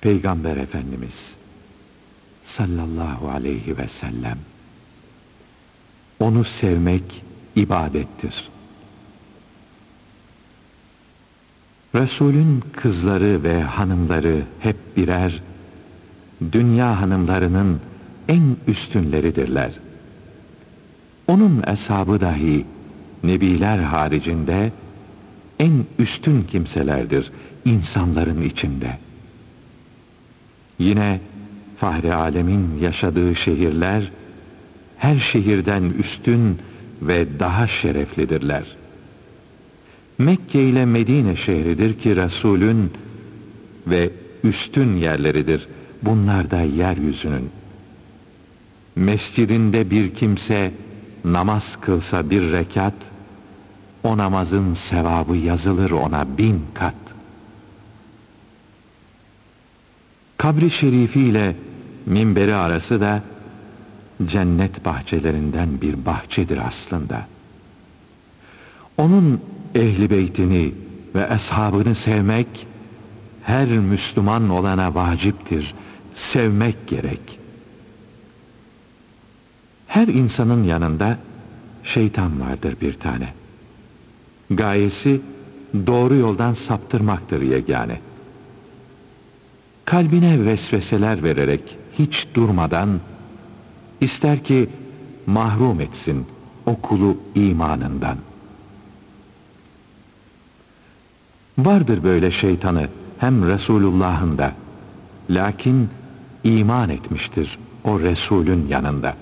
Peygamber Efendimiz sallallahu aleyhi ve sellem onu sevmek ibadettir. Resulün kızları ve hanımları hep birer dünya hanımlarının en üstünleridirler. Onun eshabı dahi nebiler haricinde en üstün kimselerdir insanların içinde. Yine Fahri Alem'in yaşadığı şehirler her şehirden üstün ve daha şereflidirler. Mekke ile Medine şehridir ki Resulün ve üstün yerleridir. Bunlar da yeryüzünün. Mescidinde bir kimse namaz kılsa bir rekat, o namazın sevabı yazılır ona bin kat. Kabri şerifi ile minberi arası da cennet bahçelerinden bir bahçedir aslında. Onun ehli beytini ve eshabını sevmek her Müslüman olana vaciptir. Sevmek gerek. Her insanın yanında şeytan vardır bir tane. Gayesi doğru yoldan saptırmaktır yegane. Kalbine vesveseler vererek hiç durmadan ister ki mahrum etsin o kulu imanından. Vardır böyle şeytanı hem Resulullah'ın da. Lakin iman etmiştir o Resulün yanında.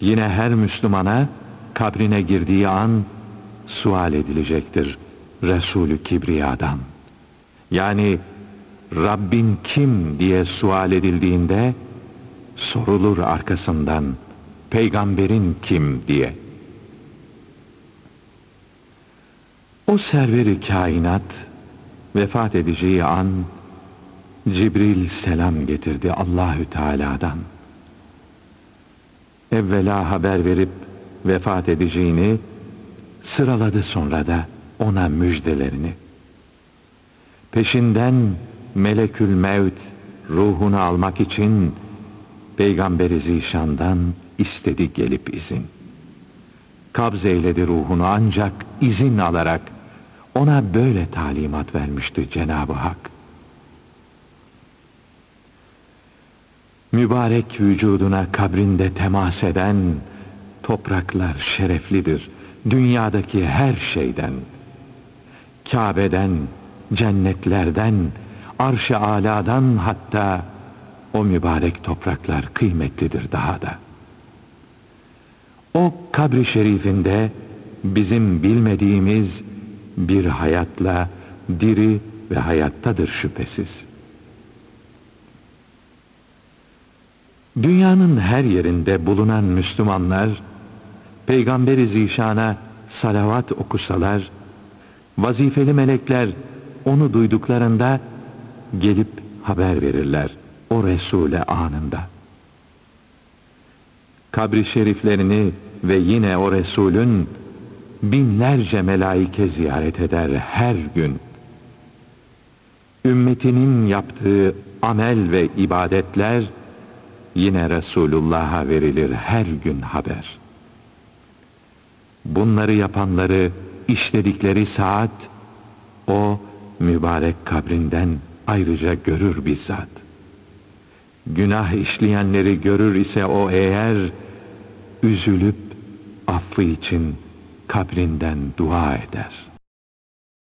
Yine her Müslümana kabrine girdiği an sual edilecektir Resulü Kibriya'dan. Yani Rabbin kim diye sual edildiğinde sorulur arkasından peygamberin kim diye. O serveri kainat vefat edeceği an Cibril selam getirdi Allahü Teala'dan. Evvela haber verip vefat edeceğini sıraladı sonra da ona müjdelerini. Peşinden melekül mevt ruhunu almak için Peygamberi Zişan'dan istedi gelip izin. Kabz eyledi ruhunu ancak izin alarak ona böyle talimat vermişti Cenab-ı Hak. Mübarek vücuduna kabrinde temas eden topraklar şereflidir. Dünyadaki her şeyden. Kabe'den, cennetlerden, arş-ı aladan hatta o mübarek topraklar kıymetlidir daha da. O kabri şerifinde bizim bilmediğimiz bir hayatla diri ve hayattadır şüphesiz. Dünyanın her yerinde bulunan Müslümanlar Peygamberi Zişan'a salavat okusalar, vazifeli melekler onu duyduklarında gelip haber verirler o Resul'e anında. Kabri şeriflerini ve yine o Resul'ün binlerce melaike ziyaret eder her gün. Ümmetinin yaptığı amel ve ibadetler yine Resulullah'a verilir her gün haber. Bunları yapanları işledikleri saat o mübarek kabrinden ayrıca görür bizzat. Günah işleyenleri görür ise o eğer üzülüp affı için kabrinden dua eder.''